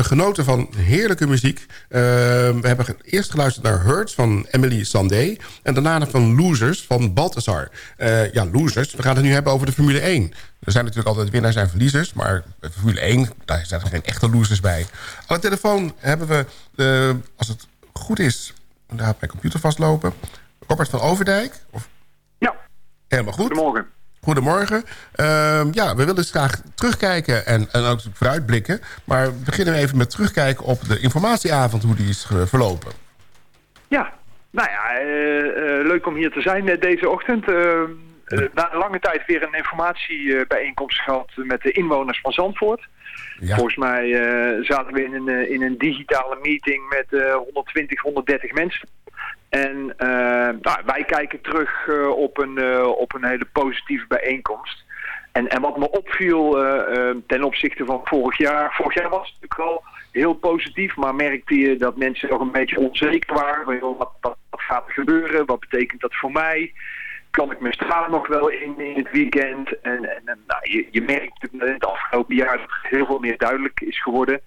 genoten van heerlijke muziek. Eh, we hebben eerst geluisterd naar Hurts van Emily Sandé. En daarna van Losers van Balthazar. Eh, ja, Losers. We gaan het nu hebben over de Formule 1. Er zijn natuurlijk altijd winnaars en verliezers. Maar Formule 1, daar zijn er geen echte losers bij. Aan de telefoon hebben we, eh, als het goed is... Daar gaat mijn computer vastlopen. Robert van Overdijk. Of... Ja. Helemaal goed. Goedemorgen. Goedemorgen. Ehm, ja, we willen dus graag terugkijken en, en ook vooruitblikken. Maar we beginnen even met terugkijken op de informatieavond, hoe die is verlopen. Ja, nou ja, eh, eh, leuk om hier te zijn eh, deze ochtend. Eh, eh, na lange tijd weer een informatiebijeenkomst gehad met de inwoners van Zandvoort. Volgens mij zaten we in een, in een digitale meeting met eh 120, 130 mensen. En eh, nou, wij kijken terug eh, op, een, eh, op een hele positieve bijeenkomst. En, en wat me opviel ten opzichte van vorig jaar... Vorig jaar was het natuurlijk wel heel positief, maar merkte je dat mensen nog een beetje onzeker waren. Wat, wat, gaat er gebeuren? Wat betekent dat voor mij? Kan ik mijn straat nog wel in, het weekend? En, en, nou, je, je merkt in het afgelopen jaar dat heel veel meer duidelijk is geworden.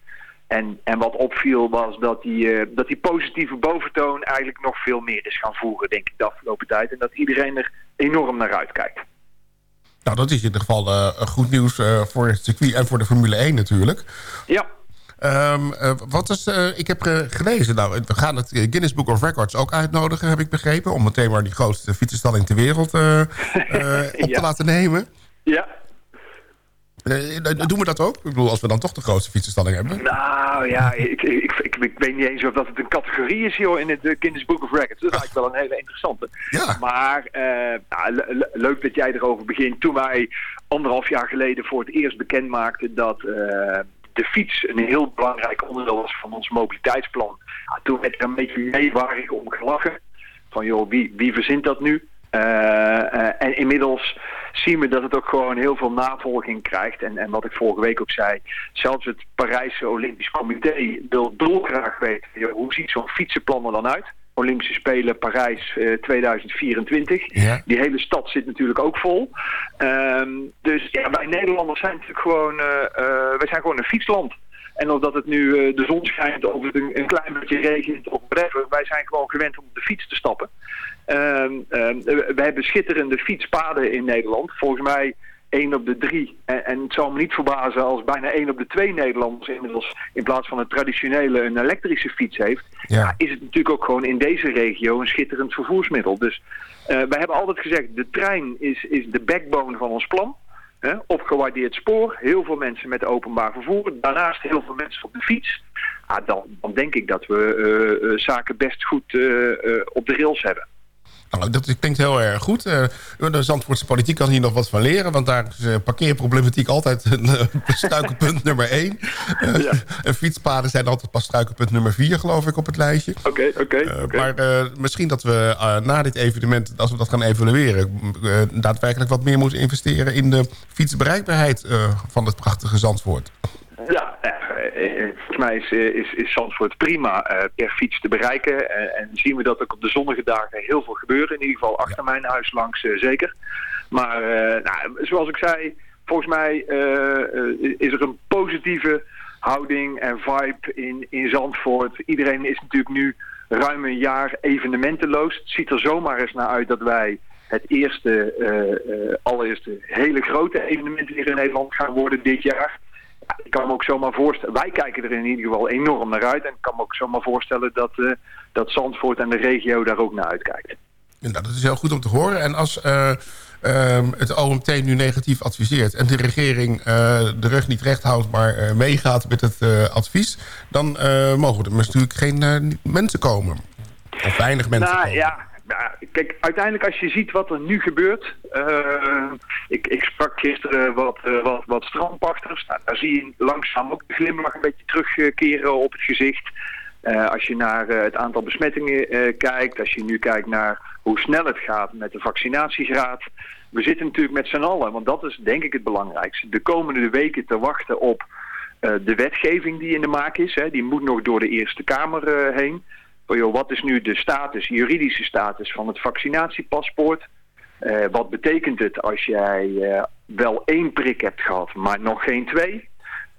En, en wat opviel was dat die, eh, dat die positieve boventoon eigenlijk nog veel meer is gaan voeren, denk ik, de afgelopen tijd. En dat iedereen er enorm naar uitkijkt. Nou, dat is in ieder geval eh, goed nieuws eh, voor het circuit en voor de Formule 1 natuurlijk. Ja. Ehm, eh, wat is, ik heb gelezen, nou, we gaan het Guinness Book of Records ook uitnodigen, heb ik begrepen. Om meteen maar die grootste fietsenstalling ter wereld op te laten nemen. Ja. Eh, doen we dat ook? Ik bedoel, als we dan toch de grootste fietsenstalling hebben. Nou ja, ik, ik, ik, ik weet niet eens of dat het een categorie is joh, in het eh, Guinness Book of Records. Dat is eigenlijk wel een hele interessante. Maar eh, nou, le- le- leuk dat jij erover begint. Toen wij anderhalf jaar geleden voor het eerst bekend maakte dat eh, de fiets een heel belangrijk onderdeel was van ons mobiliteitsplan. Ja, toen werd er een beetje meewarig om gelachen. Van joh, wie, wie verzint dat nu? Eh, eh, en inmiddels zien we dat het ook gewoon heel veel navolging krijgt. En, en wat ik vorige week ook zei, zelfs het Parijse Olympisch Comité wil dolgraag weten, hoe ziet zo'n fietsenplan er dan uit? Olympische Spelen Parijs eh, 2024. Die hele stad zit natuurlijk ook vol. Ehm, dus ja, wij Nederlanders zijn natuurlijk gewoon, eh, eh, wij zijn gewoon een fietsland. En of dat het nu eh, de zon schijnt of het een, een klein beetje regent of whatever, wij zijn gewoon gewend om op de fiets te stappen. Ehm, ehm, we hebben schitterende fietspaden in Nederland. Volgens mij één op de drie. En, en het zal me niet verbazen als bijna één op de twee Nederlanders inmiddels in plaats van een traditionele een elektrische fiets heeft. Ja. Is het natuurlijk ook gewoon in deze regio een schitterend vervoersmiddel. Dus eh wij hebben altijd gezegd, de trein is, is de backbone van ons plan. Hè? Opgewaardeerd spoor, heel veel mensen met openbaar vervoer. Daarnaast heel veel mensen op de fiets. Ah, dan, dan denk ik dat we eh, eh, zaken best goed op de rails hebben. Nou, dat klinkt heel erg goed. Eh, de Zandvoortse politiek kan hier nog wat van leren... want daar is eh, parkeerproblematiek altijd een struikelpunt nummer één. En fietspaden zijn altijd pas struikelpunt nummer vier, geloof ik, op het lijstje. Oké, oké. Uh, Maar uh, misschien dat we uh, na dit evenement, als we dat gaan evalueren... Daadwerkelijk wat meer moeten investeren in de fietsbereikbaarheid van het prachtige Zandvoort. Ja, eh, eh, volgens mij is, eh, is, is Zandvoort prima eh, per fiets te bereiken. En, en zien we dat ook op de zonnige dagen heel veel gebeuren. In ieder geval achter mijn huis langs eh, zeker. Maar eh, nou, zoals ik zei, volgens mij eh, eh, is er een positieve houding en vibe in, in Zandvoort. Iedereen is natuurlijk nu ruim een jaar evenementeloos. Het ziet er zomaar eens naar uit dat wij het eerste, uh, uh, allereerste hele grote evenement weer in Nederland gaan worden dit jaar. Ik kan me ook zomaar voorstellen, wij kijken er in ieder geval enorm naar uit. En ik kan me ook zomaar voorstellen dat, uh, dat Zandvoort en de regio daar ook naar uitkijkt. Dat is heel goed om te horen. En als uh, uh, het OMT nu negatief adviseert... en de regering uh, de rug niet recht houdt, maar meegaat met het advies... dan mogen er natuurlijk geen mensen komen. Of weinig mensen nou, komen. Ja, kijk, uiteindelijk als je ziet wat er nu gebeurt... Uh, ik, ik sprak gisteren wat, uh, wat, wat strandpachters. Nou, daar zie je langzaam ook de glimlach een beetje terugkeren op het gezicht. Uh, als je naar het aantal besmettingen kijkt... als je nu kijkt naar hoe snel het gaat met de vaccinatiegraad... we zitten natuurlijk met z'n allen, want dat is denk ik het belangrijkste... de komende weken te wachten op de wetgeving die in de maak is. Hè. Die moet nog door de Eerste Kamer heen joh, wat is nu de status, juridische status van het vaccinatiepaspoort? Uh, wat betekent het als jij uh, wel één prik hebt gehad, maar nog geen twee?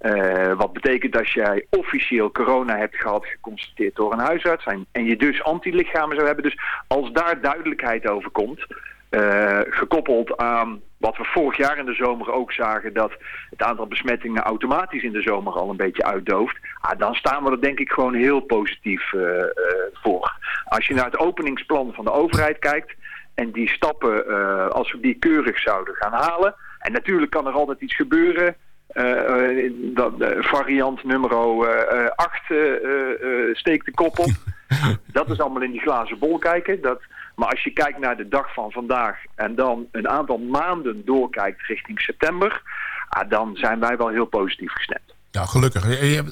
Uh, wat betekent als jij officieel corona hebt gehad, geconstateerd door een huisarts... en, je dus antilichamen zou hebben. Dus als daar duidelijkheid over komt... Gekoppeld aan wat we vorig jaar in de zomer ook zagen... dat het aantal besmettingen automatisch in de zomer al een beetje uitdooft... Ah, dan staan we er denk ik gewoon heel positief uh, uh, voor. Als je naar het openingsplan van de overheid kijkt... en die stappen, als we die keurig zouden gaan halen... en natuurlijk kan er altijd iets gebeuren... dat, variant nummer 8 steekt de kop op. dat is allemaal in die glazen bol kijken... Dat, maar als je kijkt naar de dag van vandaag en dan een aantal maanden doorkijkt richting september, ah, dan zijn wij wel heel positief gestemd. Ja, gelukkig.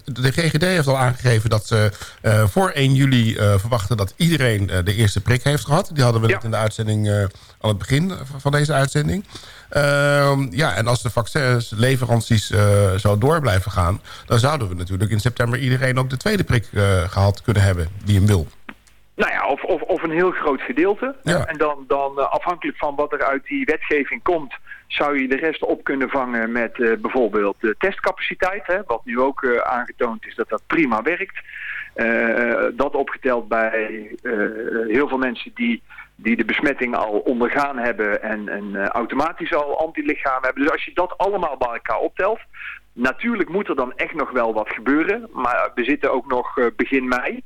De GGD heeft al aangegeven dat ze uh, voor 1 juli uh, verwachten dat iedereen uh, de eerste prik heeft gehad. Die hadden we ja. net in de uitzending aan het begin van deze uitzending. Ehm, ja, en als de vaccinsleveranties zo door blijven gaan... dan zouden we natuurlijk in september iedereen ook de tweede prik gehad kunnen hebben die hem wil. Nou ja, of, of, of een heel groot gedeelte. Ja. En dan, dan uh, afhankelijk van wat er uit die wetgeving komt... zou je de rest op kunnen vangen met uh, bijvoorbeeld de testcapaciteit. Hè, wat nu ook uh, aangetoond is dat dat prima werkt. dat opgeteld bij heel veel mensen die, die de besmetting al ondergaan hebben... en, en automatisch al antilichamen hebben. Dus als je dat allemaal bij elkaar optelt... Natuurlijk moet er dan echt nog wel wat gebeuren. Maar we zitten ook nog begin mei.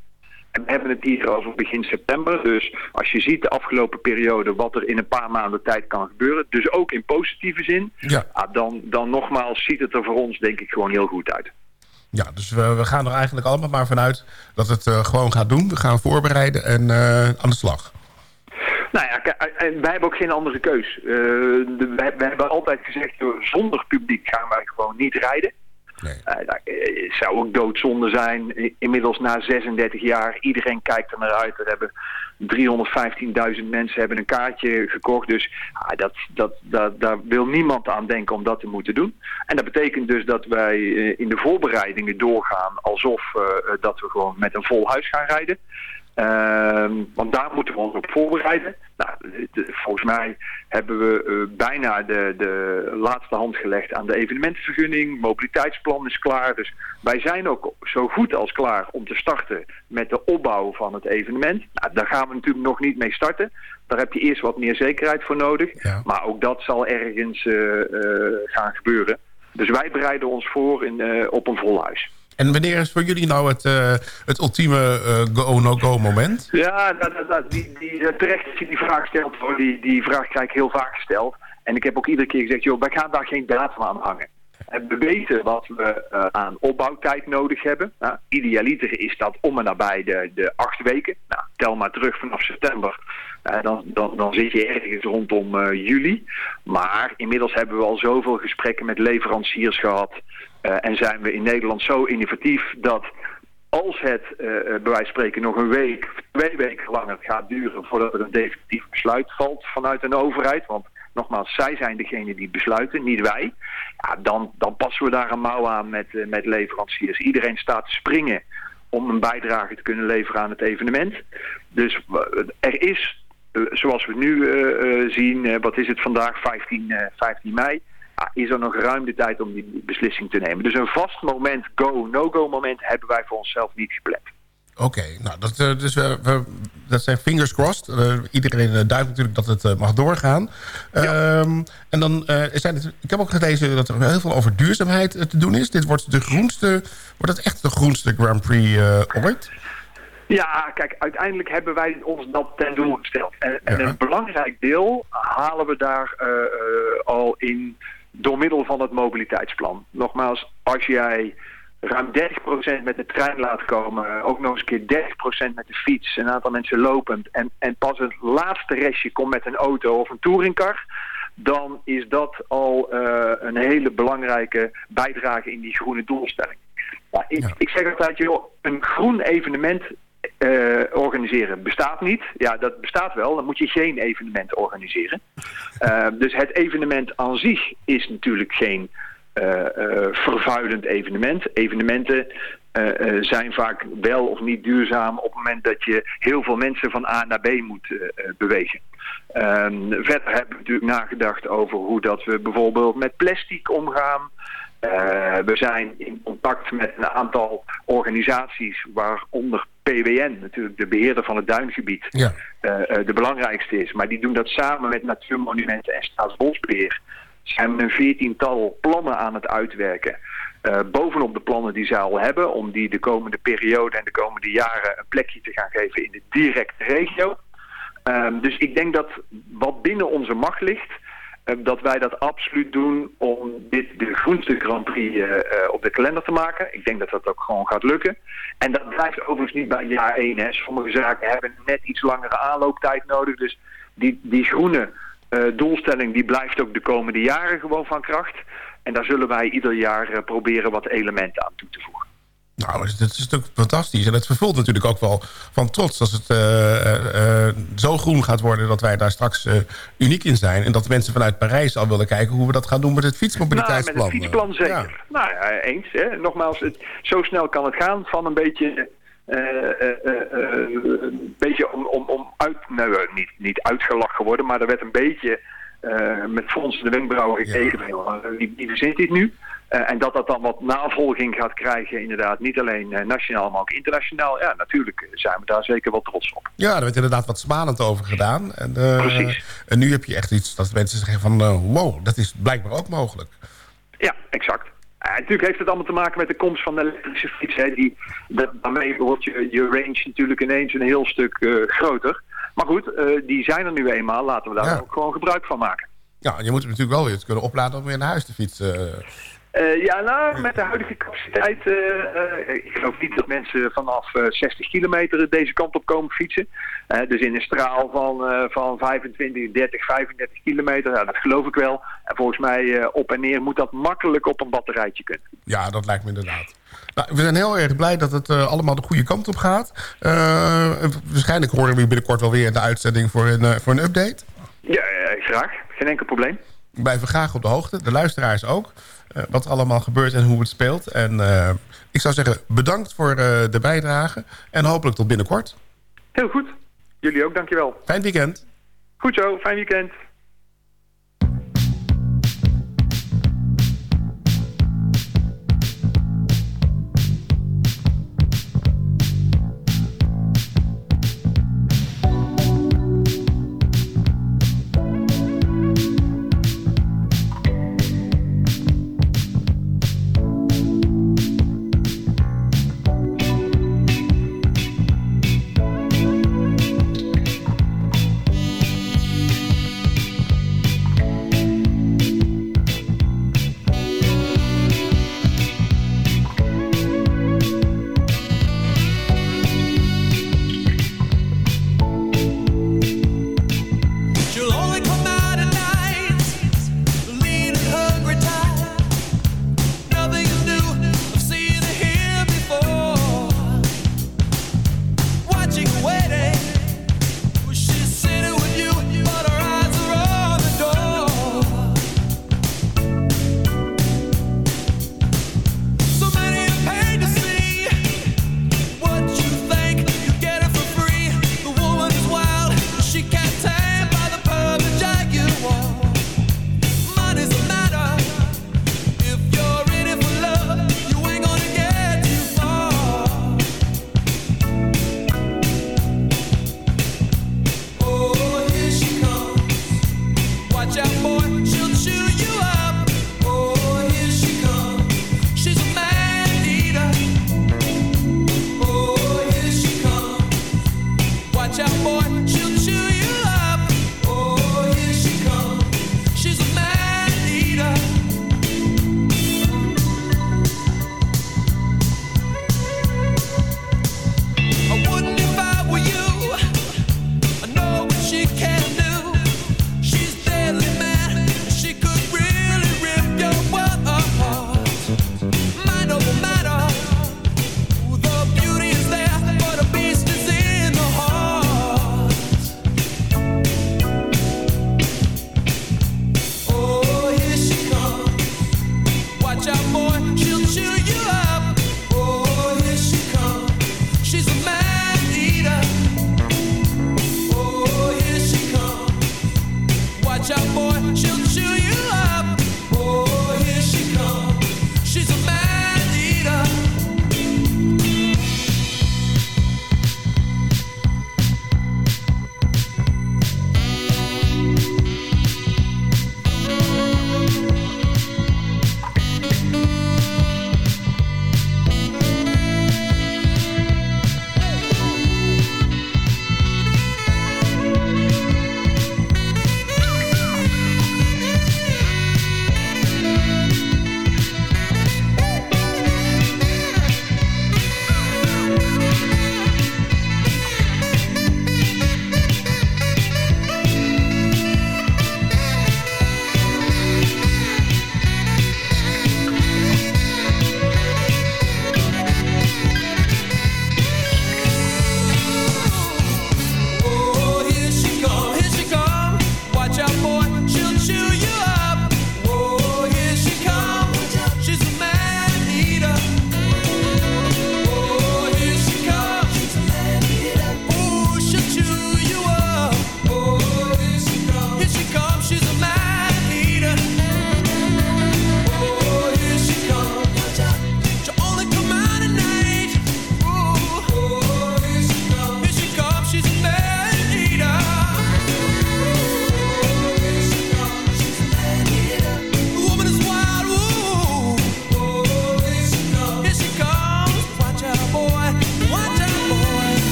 En we hebben het hier over begin september. Dus als je ziet de afgelopen periode wat er in een paar maanden tijd kan gebeuren. Dus ook in positieve zin. Ja. Ah, dan, dan nogmaals ziet het er voor ons denk ik gewoon heel goed uit. Ja, dus we, we gaan er eigenlijk allemaal maar vanuit dat het uh, gewoon gaat doen. We gaan voorbereiden en uh, aan de slag. Nou ja, kijk, en wij hebben ook geen andere keus. Eh, de- wij, wij hebben altijd gezegd, zonder publiek gaan wij gewoon niet rijden. Eh, dat eh, zou ook doodzonde zijn. Inmiddels na 36 jaar, iedereen kijkt er naar uit. Er hebben 315.000 mensen hebben een kaartje gekocht. Dus ah, dat, dat, dat, daar wil niemand aan denken om dat te moeten doen. En dat betekent dus dat wij eh, in de voorbereidingen doorgaan alsof dat we gewoon met een vol huis gaan rijden. Ehm, want daar moeten we ons op voorbereiden. Nou, volgens mij hebben we eh, bijna de, de laatste hand gelegd aan de evenementenvergunning. Mobiliteitsplan is klaar. Dus wij zijn ook zo goed als klaar om te starten met de opbouw van het evenement. Nou, daar gaan we natuurlijk nog niet mee starten. Daar heb je eerst wat meer zekerheid voor nodig. Maar ook dat zal ergens eh, eh, gaan gebeuren. Dus wij bereiden ons voor in, op een vol huis. En wanneer is voor jullie nou het, eh, het ultieme eh, go-no-go moment? Ja, dat, dat, die, die, eh, terecht je die vraag stelt. Hoor. Die, die vraag krijg ik heel vaak gesteld. En ik heb ook iedere keer gezegd, joh, wij gaan daar geen datum aan hangen. En we weten wat we aan opbouwtijd nodig hebben. Nou, idealiter is dat om en nabij de, de acht weken. Nou, tel maar terug vanaf september. Dan, dan, dan zit je ergens rondom juli. Maar inmiddels hebben we al zoveel gesprekken met leveranciers gehad. Eh, en zijn we in Nederland zo innovatief dat als het eh, bij wijze van spreken nog een week, twee weken langer gaat duren voordat er een definitief besluit valt vanuit een overheid. Want nogmaals, zij zijn degene die besluiten, niet wij. Ja, dan, dan passen we daar een mouw aan met, met leveranciers. Iedereen staat te springen om een bijdrage te kunnen leveren aan het evenement. Dus er is, zoals we nu zien, wat is het vandaag, 15, eh, 15 mei is er nog ruim de tijd om die beslissing te nemen. Dus een vast moment, go, no-go moment, hebben wij voor onszelf niet gepland. Oké, nou, dat, eh, dus we, we- dat zijn fingers crossed. Eh, iedereen eh, duidt natuurlijk dat het mag doorgaan. Ehm, en dan zijn het, ik heb ook gelezen dat er heel veel over duurzaamheid te doen is. Dit wordt de groenste, wordt het echt de groenste Grand Prix ooit? Ja, kijk, uiteindelijk hebben wij ons dat ten doel gesteld. En, en een belangrijk deel halen we daar al in door middel van het mobiliteitsplan. Nogmaals, als jij ruim 30% met de trein laat komen, ook nog eens een keer 30% met de fiets, een aantal mensen lopend en, en pas het laatste restje komt met een auto of een touringcar, dan is dat al eh, een hele belangrijke bijdrage in die groene doelstelling. Ja, ik, ik zeg altijd, joh, een groen evenement eh, organiseren bestaat niet. Ja, dat bestaat wel. Dan moet je geen evenement organiseren. Eh, dus het evenement aan zich is natuurlijk geen eh, vervuilend evenement. Evenementen zijn vaak wel of niet duurzaam op het moment dat je heel veel mensen van A naar B moet bewegen. Ehm, verder hebben we natuurlijk nagedacht over hoe dat we bijvoorbeeld met plastic omgaan. Eh, we zijn in contact met een aantal organisaties, waaronder PWN, natuurlijk de beheerder van het duingebied, Ja. eh, eh, de belangrijkste is. Maar die doen dat samen met Natuurmonumenten en Staatsbosbeheer. Zijn we een veertiental plannen aan het uitwerken. bovenop de plannen die zij al hebben, om die de komende periode en de komende jaren een plekje te gaan geven in de directe regio. Ehm, dus ik denk dat wat binnen onze macht ligt, dat wij dat absoluut doen om dit de groenste Grand Prix eh, eh, op de kalender te maken. Ik denk dat dat ook gewoon gaat lukken. En dat blijft overigens niet bij jaar 1. Hè. Sommige zaken hebben net iets langere aanlooptijd nodig. Dus die, die groene eh, doelstelling die blijft ook de komende jaren gewoon van kracht. En daar zullen wij ieder jaar proberen wat elementen aan toe te voegen. Nou, dat is, dat natuurlijk fantastisch. En het vervult natuurlijk ook wel van trots als het eh, eh, eh, zo groen gaat worden... dat wij daar straks uniek in zijn. En dat mensen vanuit Parijs al willen kijken hoe we dat gaan doen met het fietsmobiliteitsplan. Nou, met het fietsplan zeker. Nou ja, eens. Hè. Nogmaals, het, zo snel kan het gaan van een beetje... een beetje om, om, om uit, nou, niet, niet uitgelachen worden, maar er werd een beetje met fronsen de wenkbrauwen gekeken. joh, Wie, wie verzint dit nu? Eh, en dat dat dan wat navolging gaat krijgen, inderdaad, niet alleen eh, nationaal, maar ook internationaal. Ja, natuurlijk zijn we daar zeker wel trots op. Ja, er werd inderdaad wat smalend over gedaan. En, eh, Precies. En nu heb je echt iets dat mensen zeggen van... eh, wow, dat is blijkbaar ook mogelijk. Ja, exact. Eh, natuurlijk heeft het allemaal te maken met de komst van de elektrische fiets. Hè. Die, daarmee wordt je, je range natuurlijk ineens een heel stuk eh, groter. Maar goed, eh, die zijn er nu eenmaal. Laten we daar Ja. ook gewoon gebruik van maken. Ja, je moet hem natuurlijk wel weer kunnen opladen om weer naar huis te fietsen. Eh, ja, nou, met de huidige capaciteit, eh, eh, ik geloof niet dat mensen vanaf eh, 60 kilometer deze kant op komen fietsen. Dus in een straal van, van 25, 30, 35 kilometer, ja, dat geloof ik wel. En volgens mij op en neer moet dat makkelijk op een batterijtje kunnen. Ja, dat lijkt me inderdaad. Nou, we zijn heel erg blij dat het allemaal de goede kant op gaat. Waarschijnlijk horen we binnenkort wel weer in de uitzending voor een, voor een update. Ja, graag. Geen enkel probleem. We blijven graag op de hoogte, de luisteraars ook. Eh, wat er allemaal gebeurt en hoe het speelt. En eh, ik zou zeggen, bedankt voor eh, de bijdrage. En hopelijk tot binnenkort. Heel goed. Jullie ook, dankjewel. Fijn weekend. Goed zo, fijn weekend.